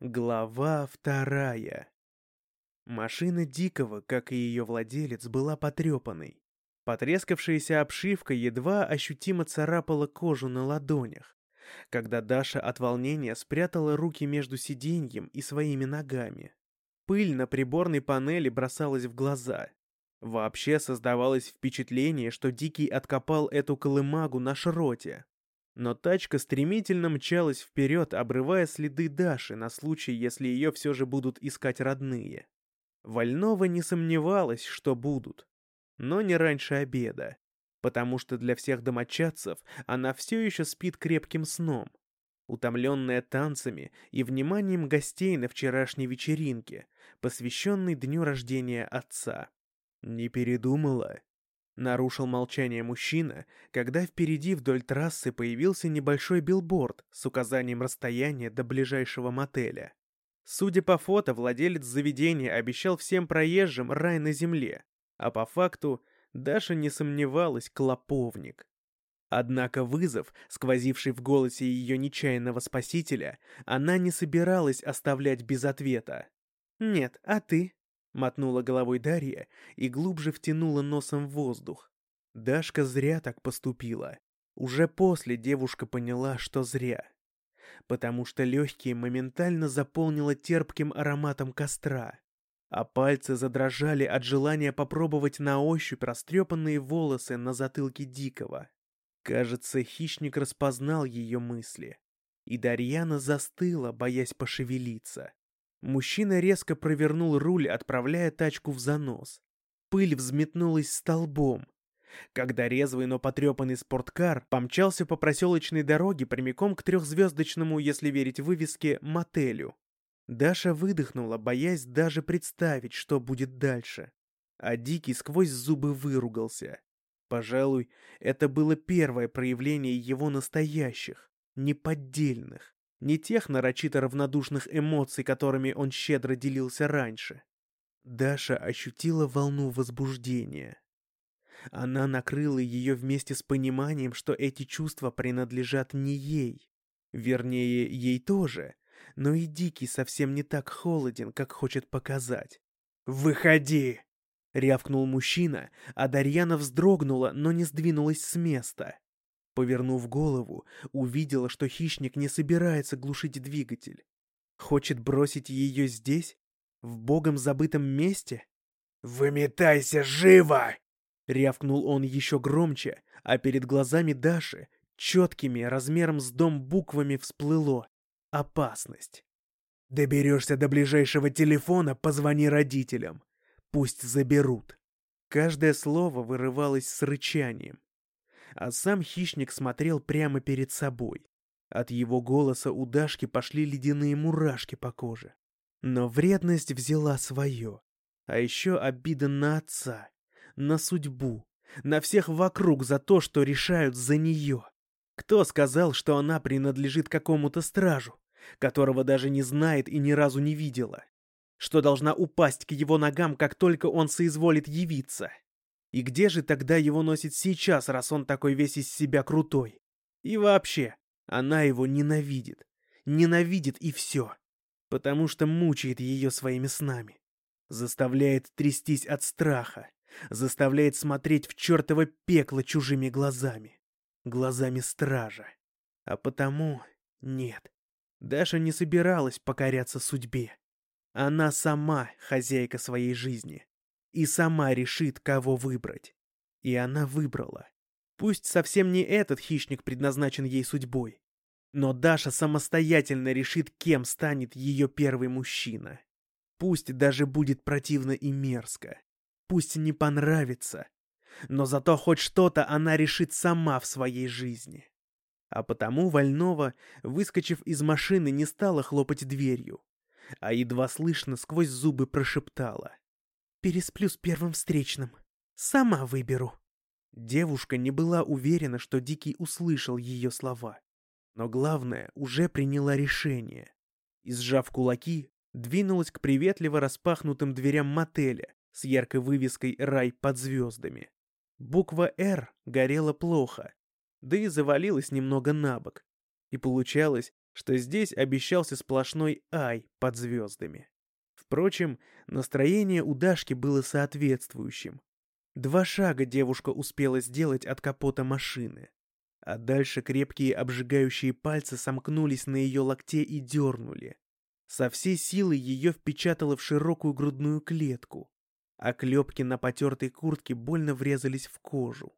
Глава вторая. Машина Дикого, как и ее владелец, была потрепанной. Потрескавшаяся обшивка едва ощутимо царапала кожу на ладонях, когда Даша от волнения спрятала руки между сиденьем и своими ногами. Пыль на приборной панели бросалась в глаза. Вообще создавалось впечатление, что Дикий откопал эту колымагу на шроте. Но тачка стремительно мчалась вперед, обрывая следы Даши на случай, если ее все же будут искать родные. Вольнова не сомневалась, что будут. Но не раньше обеда. Потому что для всех домочадцев она все еще спит крепким сном. Утомленная танцами и вниманием гостей на вчерашней вечеринке, посвященной дню рождения отца. Не передумала? Нарушил молчание мужчина, когда впереди вдоль трассы появился небольшой билборд с указанием расстояния до ближайшего мотеля. Судя по фото, владелец заведения обещал всем проезжим рай на земле, а по факту Даша не сомневалась, клоповник. Однако вызов, сквозивший в голосе ее нечаянного спасителя, она не собиралась оставлять без ответа. «Нет, а ты?» Мотнула головой Дарья и глубже втянула носом в воздух. Дашка зря так поступила. Уже после девушка поняла, что зря. Потому что легкие моментально заполнило терпким ароматом костра, а пальцы задрожали от желания попробовать на ощупь растрепанные волосы на затылке Дикого. Кажется, хищник распознал ее мысли. И Дарьяна застыла, боясь пошевелиться. Мужчина резко провернул руль, отправляя тачку в занос. Пыль взметнулась столбом. Когда резвый, но потрепанный спорткар помчался по проселочной дороге прямиком к трехзвездочному, если верить вывеске, мотелю. Даша выдохнула, боясь даже представить, что будет дальше. А Дикий сквозь зубы выругался. Пожалуй, это было первое проявление его настоящих, неподдельных, не тех нарочито равнодушных эмоций, которыми он щедро делился раньше. Даша ощутила волну возбуждения. Она накрыла ее вместе с пониманием, что эти чувства принадлежат не ей. Вернее, ей тоже, но и Дикий совсем не так холоден, как хочет показать. «Выходи!» — рявкнул мужчина, а Дарьяна вздрогнула, но не сдвинулась с места. Повернув голову, увидела, что хищник не собирается глушить двигатель. Хочет бросить ее здесь? В богом забытом месте? «Выметайся живо!» Рявкнул он еще громче, а перед глазами Даши четкими, размером с дом буквами всплыло «Опасность». «Доберешься до ближайшего телефона, позвони родителям. Пусть заберут». Каждое слово вырывалось с рычанием а сам хищник смотрел прямо перед собой. От его голоса у Дашки пошли ледяные мурашки по коже. Но вредность взяла свое. А еще обида на отца, на судьбу, на всех вокруг за то, что решают за нее. Кто сказал, что она принадлежит какому-то стражу, которого даже не знает и ни разу не видела? Что должна упасть к его ногам, как только он соизволит явиться? И где же тогда его носит сейчас, раз он такой весь из себя крутой? И вообще, она его ненавидит. Ненавидит и все. Потому что мучает ее своими снами. Заставляет трястись от страха. Заставляет смотреть в чертово пекло чужими глазами. Глазами стража. А потому нет. Даша не собиралась покоряться судьбе. Она сама хозяйка своей жизни и сама решит, кого выбрать. И она выбрала. Пусть совсем не этот хищник предназначен ей судьбой, но Даша самостоятельно решит, кем станет ее первый мужчина. Пусть даже будет противно и мерзко. Пусть не понравится. Но зато хоть что-то она решит сама в своей жизни. А потому Вольнова, выскочив из машины, не стала хлопать дверью, а едва слышно сквозь зубы прошептала. Пересплю с первым встречным. Сама выберу». Девушка не была уверена, что Дикий услышал ее слова. Но главное, уже приняла решение. И, сжав кулаки, двинулась к приветливо распахнутым дверям мотеля с яркой вывеской «Рай под звездами». Буква «Р» горела плохо, да и завалилась немного на бок. И получалось, что здесь обещался сплошной ай под звездами. Впрочем, настроение у Дашки было соответствующим. Два шага девушка успела сделать от капота машины, а дальше крепкие обжигающие пальцы сомкнулись на ее локте и дернули. Со всей силы ее впечатало в широкую грудную клетку, а клепки на потертой куртке больно врезались в кожу.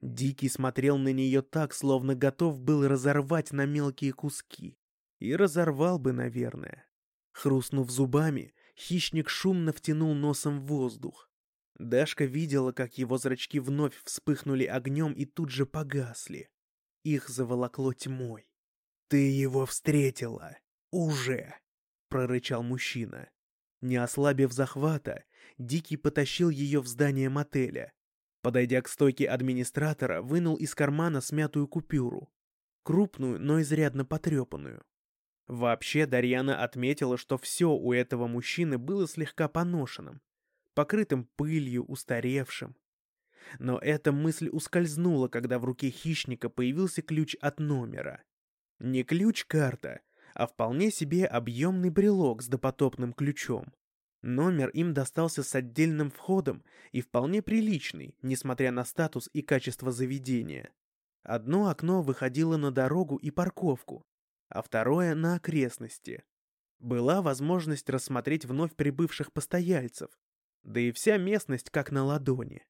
Дикий смотрел на нее так, словно готов был разорвать на мелкие куски. И разорвал бы, наверное. Хрустнув зубами, хищник шумно втянул носом в воздух. Дашка видела, как его зрачки вновь вспыхнули огнем и тут же погасли. Их заволокло тьмой. «Ты его встретила! Уже!» — прорычал мужчина. Не ослабив захвата, Дикий потащил ее в здание мотеля. Подойдя к стойке администратора, вынул из кармана смятую купюру. Крупную, но изрядно потрепанную. Вообще, Дарьяна отметила, что все у этого мужчины было слегка поношенным, покрытым пылью, устаревшим. Но эта мысль ускользнула, когда в руке хищника появился ключ от номера. Не ключ-карта, а вполне себе объемный брелок с допотопным ключом. Номер им достался с отдельным входом и вполне приличный, несмотря на статус и качество заведения. Одно окно выходило на дорогу и парковку, а второе — на окрестности. Была возможность рассмотреть вновь прибывших постояльцев, да и вся местность как на ладони.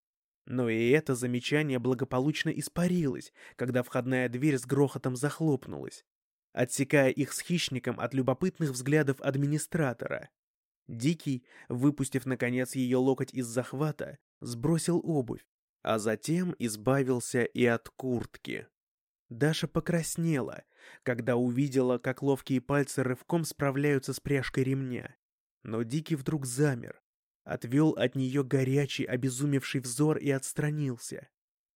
Но и это замечание благополучно испарилось, когда входная дверь с грохотом захлопнулась, отсекая их с хищником от любопытных взглядов администратора. Дикий, выпустив наконец ее локоть из захвата, сбросил обувь, а затем избавился и от куртки. Даша покраснела, когда увидела, как ловкие пальцы рывком справляются с пряжкой ремня. Но Дикий вдруг замер, отвел от нее горячий, обезумевший взор и отстранился.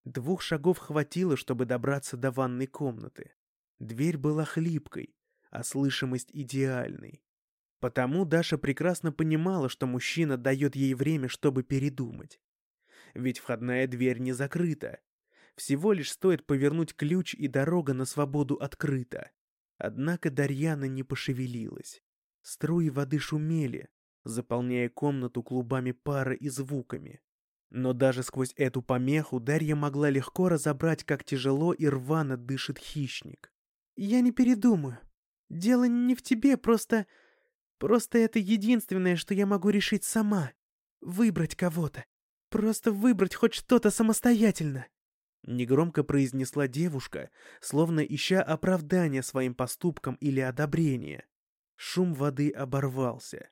Двух шагов хватило, чтобы добраться до ванной комнаты. Дверь была хлипкой, а слышимость идеальной. Потому Даша прекрасно понимала, что мужчина дает ей время, чтобы передумать. Ведь входная дверь не закрыта. Всего лишь стоит повернуть ключ, и дорога на свободу открыта. Однако Дарьяна не пошевелилась. Струи воды шумели, заполняя комнату клубами пара и звуками. Но даже сквозь эту помеху Дарья могла легко разобрать, как тяжело и рвано дышит хищник. «Я не передумаю. Дело не в тебе, просто Просто это единственное, что я могу решить сама. Выбрать кого-то. Просто выбрать хоть что-то самостоятельно. Негромко произнесла девушка, словно ища оправдания своим поступкам или одобрения. Шум воды оборвался,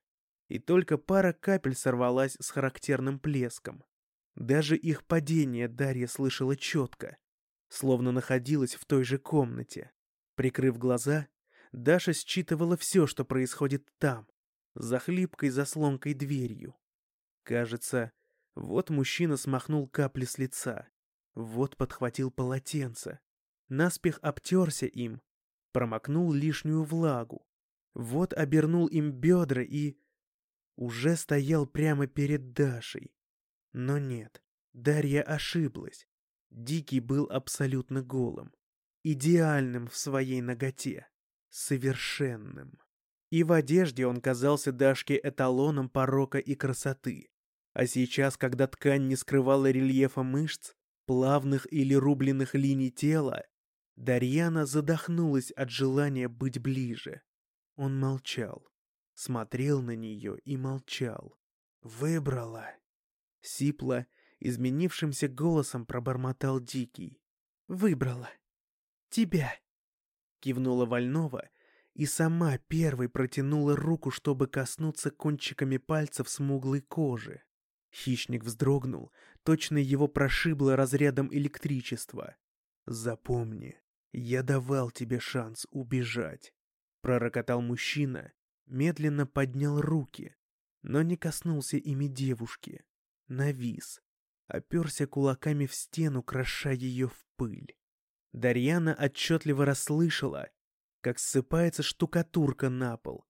и только пара капель сорвалась с характерным плеском. Даже их падение Дарья слышала четко, словно находилась в той же комнате. Прикрыв глаза, Даша считывала все, что происходит там, за хлипкой заслонкой дверью. Кажется, вот мужчина смахнул капли с лица, вот подхватил полотенце, наспех обтерся им, промокнул лишнюю влагу, вот обернул им бедра и... уже стоял прямо перед Дашей. Но нет, Дарья ошиблась. Дикий был абсолютно голым, идеальным в своей ноготе совершенным. И в одежде он казался Дашке эталоном порока и красоты. А сейчас, когда ткань не скрывала рельефа мышц, плавных или рубленных линий тела, Дарьяна задохнулась от желания быть ближе. Он молчал, смотрел на нее и молчал. «Выбрала!» Сипло, изменившимся голосом пробормотал Дикий. «Выбрала! Тебя!» кивнула Вольнова и сама первой протянула руку, чтобы коснуться кончиками пальцев смуглой кожи. Хищник вздрогнул, точно его прошибло разрядом электричества. «Запомни, я давал тебе шанс убежать», — пророкотал мужчина, медленно поднял руки, но не коснулся ими девушки. Навис, оперся кулаками в стену, кроша ее в пыль. Дарьяна отчетливо расслышала, как ссыпается штукатурка на пол,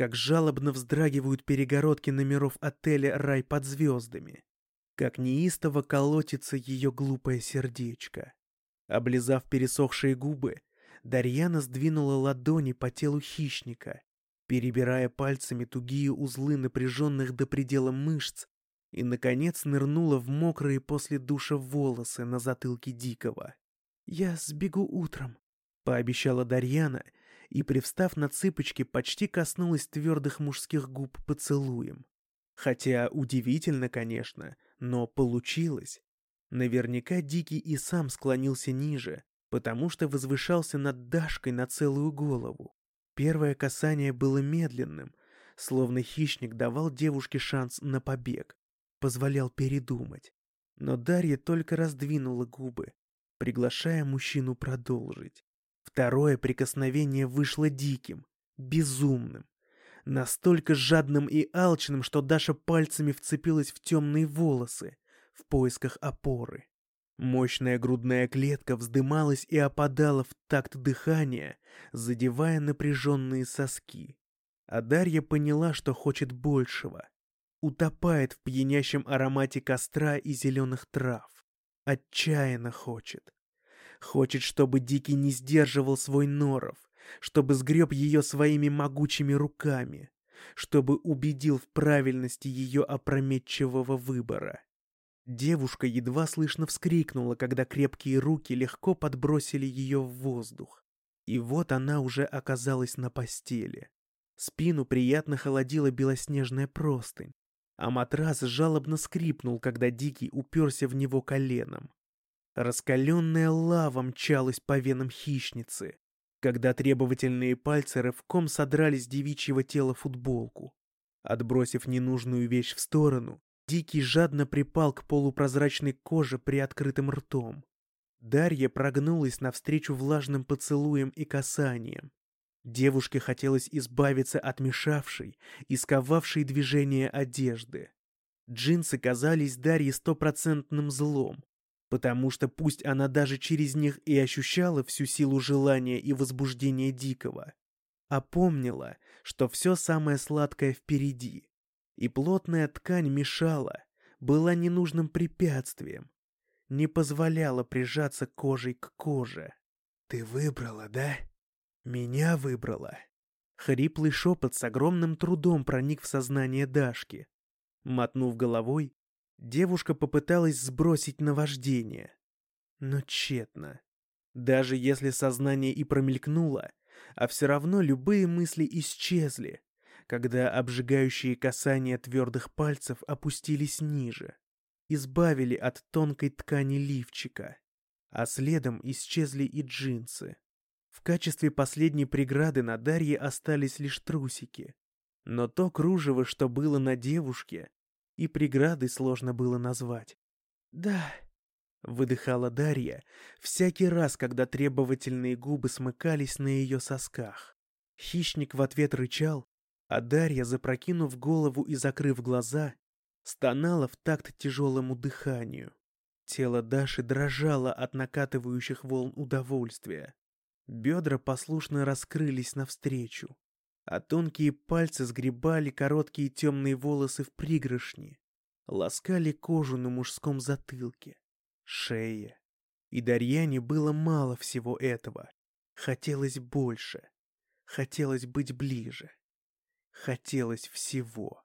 как жалобно вздрагивают перегородки номеров отеля «Рай под звездами», как неистово колотится ее глупое сердечко. Облизав пересохшие губы, Дарьяна сдвинула ладони по телу хищника, перебирая пальцами тугие узлы напряженных до предела мышц, и, наконец, нырнула в мокрые после душа волосы на затылке Дикого. «Я сбегу утром», — пообещала Дарьяна, и, привстав на цыпочки, почти коснулась твердых мужских губ поцелуем. Хотя удивительно, конечно, но получилось. Наверняка Дикий и сам склонился ниже, потому что возвышался над Дашкой на целую голову. Первое касание было медленным, словно хищник давал девушке шанс на побег, позволял передумать. Но Дарья только раздвинула губы, приглашая мужчину продолжить. Второе прикосновение вышло диким, безумным, настолько жадным и алчным, что Даша пальцами вцепилась в темные волосы в поисках опоры. Мощная грудная клетка вздымалась и опадала в такт дыхания, задевая напряженные соски. А Дарья поняла, что хочет большего. Утопает в пьянящем аромате костра и зеленых трав. Отчаянно хочет. Хочет, чтобы Дикий не сдерживал свой норов, чтобы сгреб ее своими могучими руками, чтобы убедил в правильности ее опрометчивого выбора. Девушка едва слышно вскрикнула, когда крепкие руки легко подбросили ее в воздух. И вот она уже оказалась на постели. Спину приятно холодила белоснежная простынь, а матрас жалобно скрипнул, когда Дикий уперся в него коленом. Раскаленная лава мчалась по венам хищницы, когда требовательные пальцы рывком содрали с девичьего тела футболку. Отбросив ненужную вещь в сторону, Дикий жадно припал к полупрозрачной коже при открытым ртом. Дарья прогнулась навстречу влажным поцелуем и касанием. Девушке хотелось избавиться от мешавшей и сковавшей движение одежды. Джинсы казались Дарье стопроцентным злом, потому что пусть она даже через них и ощущала всю силу желания и возбуждения Дикого, а помнила, что все самое сладкое впереди и плотная ткань мешала, была ненужным препятствием, не позволяла прижаться кожей к коже. «Ты выбрала, да? Меня выбрала?» Хриплый шепот с огромным трудом проник в сознание Дашки. Мотнув головой, девушка попыталась сбросить наваждение. Но тщетно. Даже если сознание и промелькнуло, а все равно любые мысли исчезли, когда обжигающие касания твердых пальцев опустились ниже, избавили от тонкой ткани лифчика, а следом исчезли и джинсы. В качестве последней преграды на Дарье остались лишь трусики. Но то кружево, что было на девушке, и преградой сложно было назвать. «Да», — выдыхала Дарья, всякий раз, когда требовательные губы смыкались на ее сосках. Хищник в ответ рычал, а Дарья, запрокинув голову и закрыв глаза, стонала в такт тяжелому дыханию. Тело Даши дрожало от накатывающих волн удовольствия. Бедра послушно раскрылись навстречу, а тонкие пальцы сгребали короткие темные волосы в пригоршни, ласкали кожу на мужском затылке, шее. И Дарьяне было мало всего этого. Хотелось больше. Хотелось быть ближе. Хотелось всего.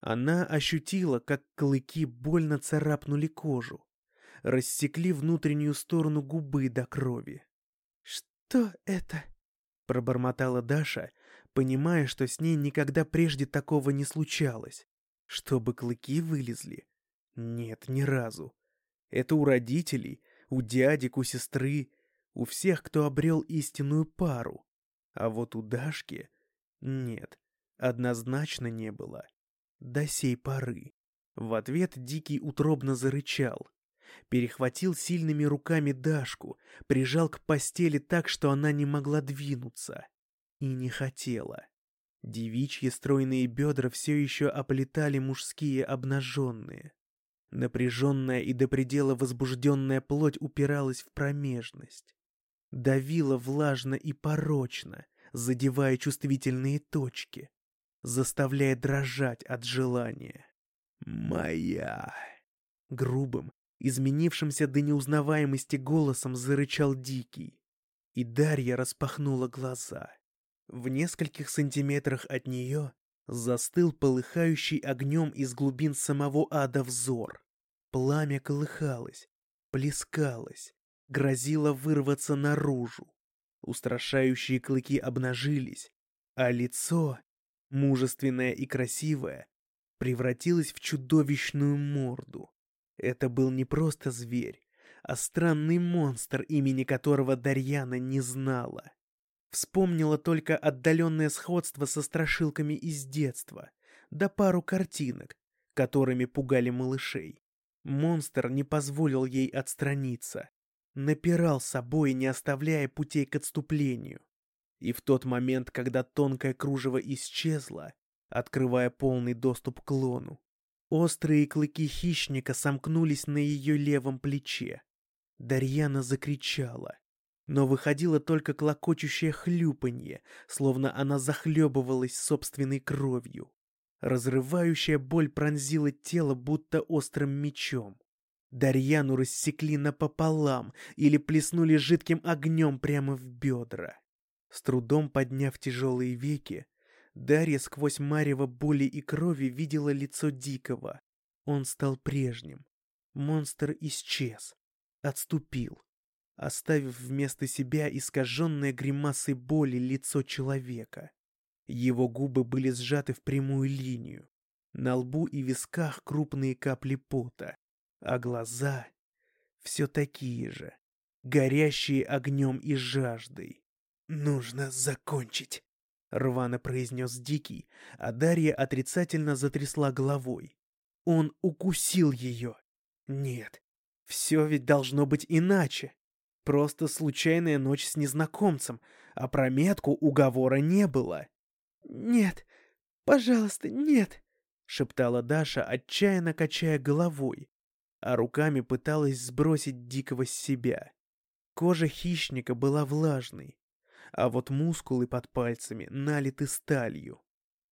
Она ощутила, как клыки больно царапнули кожу, рассекли внутреннюю сторону губы до крови. «Что это?» — пробормотала Даша, понимая, что с ней никогда прежде такого не случалось. Чтобы клыки вылезли? Нет, ни разу. Это у родителей, у дядек, у сестры, у всех, кто обрел истинную пару. А вот у Дашки... Нет, однозначно не было. До сей поры. В ответ Дикий утробно зарычал. Перехватил сильными руками Дашку, прижал к постели так, что она не могла двинуться. И не хотела. Девичьи стройные бедра все еще оплетали мужские обнаженные. Напряженная и до предела возбужденная плоть упиралась в промежность. Давила влажно и порочно, задевая чувствительные точки заставляя дрожать от желания. «Моя!» Грубым, изменившимся до неузнаваемости голосом зарычал Дикий. И Дарья распахнула глаза. В нескольких сантиметрах от нее застыл полыхающий огнем из глубин самого ада взор. Пламя колыхалось, плескалось, грозило вырваться наружу. Устрашающие клыки обнажились, а лицо, мужественное и красивое, превратилось в чудовищную морду. Это был не просто зверь, а странный монстр, имени которого Дарьяна не знала. Вспомнила только отдаленное сходство со страшилками из детства, да пару картинок, которыми пугали малышей. Монстр не позволил ей отстраниться, напирал собой, не оставляя путей к отступлению. И в тот момент, когда тонкое кружево исчезло, открывая полный доступ к лону, острые клыки хищника сомкнулись на ее левом плече. Дарьяна закричала, но выходило только клокочущее хлюпанье, словно она захлебывалась собственной кровью. Разрывающая боль пронзила тело будто острым мечом. Дарьяну рассекли напополам или плеснули жидким огнем прямо в бедра. С трудом подняв тяжелые веки, Дарья сквозь марево боли и крови видела лицо Дикого. Он стал прежним. Монстр исчез, отступил, оставив вместо себя искаженное гримасой боли лицо человека. Его губы были сжаты в прямую линию. На лбу и висках крупные капли пота, а глаза все такие же, горящие огнем и жаждой. «Нужно закончить», — рвано произнес Дикий, а Дарья отрицательно затрясла головой. Он укусил ее. Нет, все ведь должно быть иначе. Просто случайная ночь с незнакомцем, а про метку уговора не было. «Нет, пожалуйста, нет!» — шептала Даша, отчаянно качая головой, а руками пыталась сбросить Дикого с себя. Кожа хищника была влажной, а вот мускулы под пальцами налиты сталью.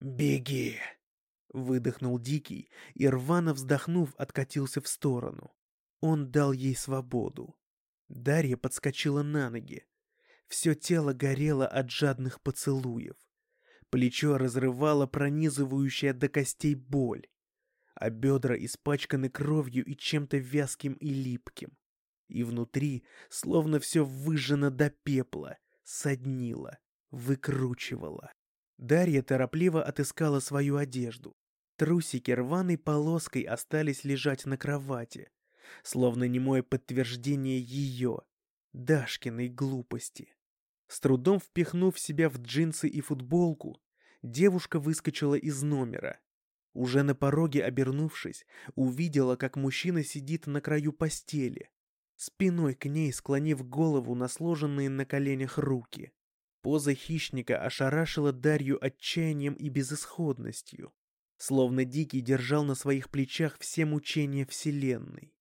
«Беги!» — выдохнул Дикий и, рвано вздохнув, откатился в сторону. Он дал ей свободу. Дарья подскочила на ноги. Все тело горело от жадных поцелуев. Плечо разрывало пронизывающая до костей боль, а бедра испачканы кровью и чем-то вязким и липким. И внутри словно все выжжено до пепла, соднило, выкручивало. Дарья торопливо отыскала свою одежду. Трусики рваной полоской остались лежать на кровати, словно немое подтверждение ее, Дашкиной глупости. С трудом впихнув себя в джинсы и футболку, девушка выскочила из номера. Уже на пороге обернувшись, увидела, как мужчина сидит на краю постели, спиной к ней склонив голову на сложенные на коленях руки. Поза хищника ошарашила Дарью отчаянием и безысходностью, словно Дикий держал на своих плечах все мучения Вселенной.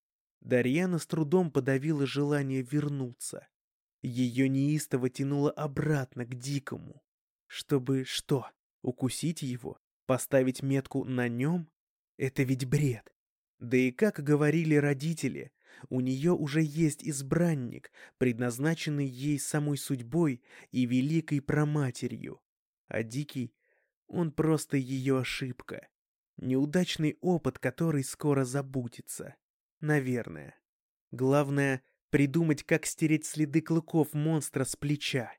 Дарьяна с трудом подавила желание вернуться. Ее неистово тянуло обратно к Дикому. Чтобы что, укусить его? Поставить метку на нем? Это ведь бред. Да и как говорили родители, у нее уже есть избранник, предназначенный ей самой судьбой и великой проматерью. А Дикий, он просто ее ошибка. Неудачный опыт, который скоро забудется. Наверное. Главное — придумать, как стереть следы клыков монстра с плеча.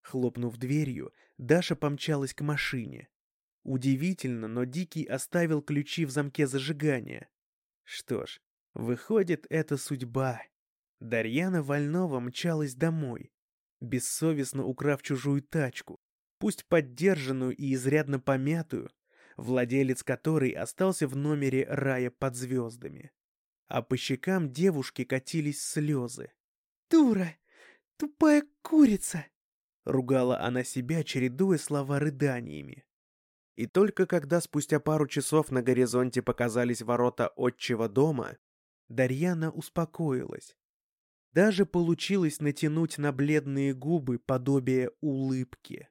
Хлопнув дверью, Даша помчалась к машине. Удивительно, но Дикий оставил ключи в замке зажигания. Что ж, выходит, это судьба. Дарьяна Вольнова мчалась домой, бессовестно украв чужую тачку, пусть поддержанную и изрядно помятую, владелец которой остался в номере рая под звездами а по щекам девушки катились слезы. «Дура! Тупая курица!» Ругала она себя, чередуя слова рыданиями. И только когда спустя пару часов на горизонте показались ворота отчего дома, Дарьяна успокоилась. Даже получилось натянуть на бледные губы подобие улыбки.